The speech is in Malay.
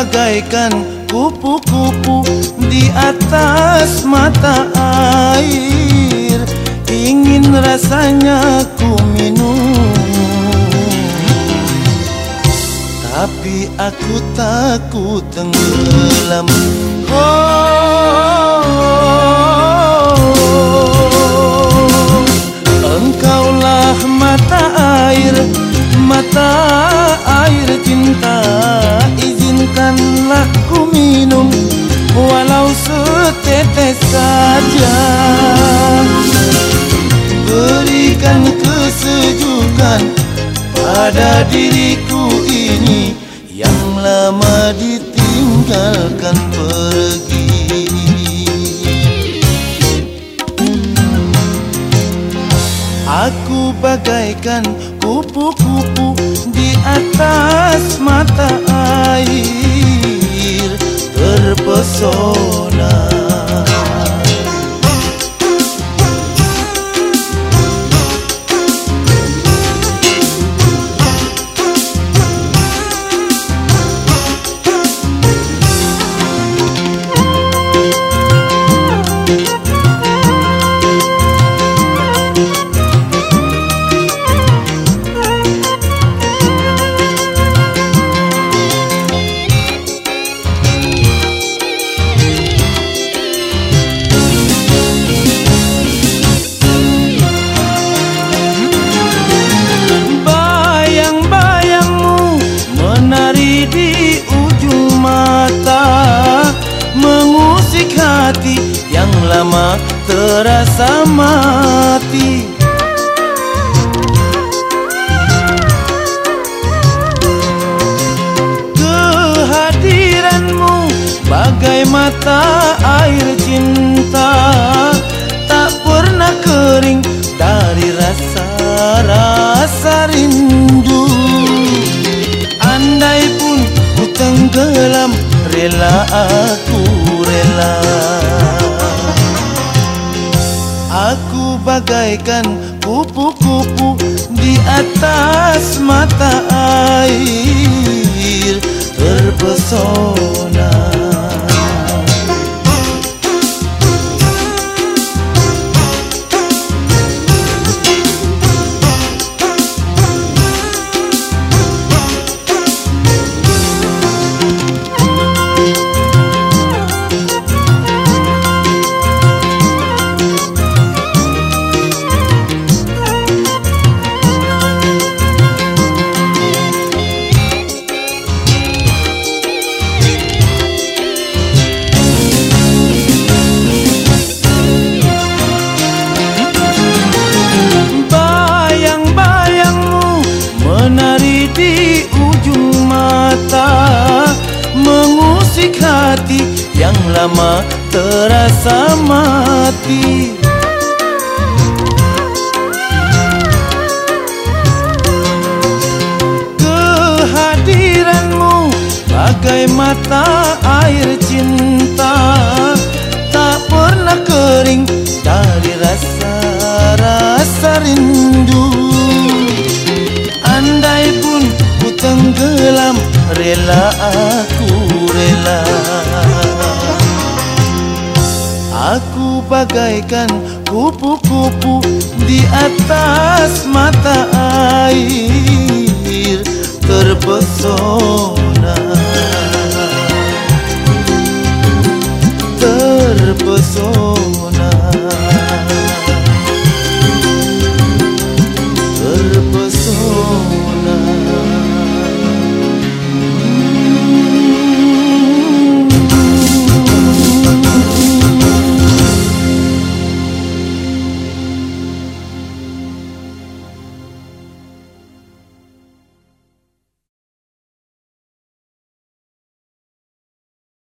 bagaikan kupu-kupu di atas mata air. Ingin rasanya ku minum. Tapi aku takut tenggelam. Oh, pada diriku ini Yang lama ditinggalkan pergi. Aku bagaikan kupu-kupu di atas mata air Terpesona yang lama terasa mati. Kehadiranmu bagai mata air cinta bagaikan kupu-kupu di atas mata air terpesona lama terasa mati. Kehadiranmu bagai mata air cinta Tak pernah kering dari rasa-rasa rindu. Andai pun ku tenggelam rela aku rela bagaikan kupu-kupu di atas mata air terpesona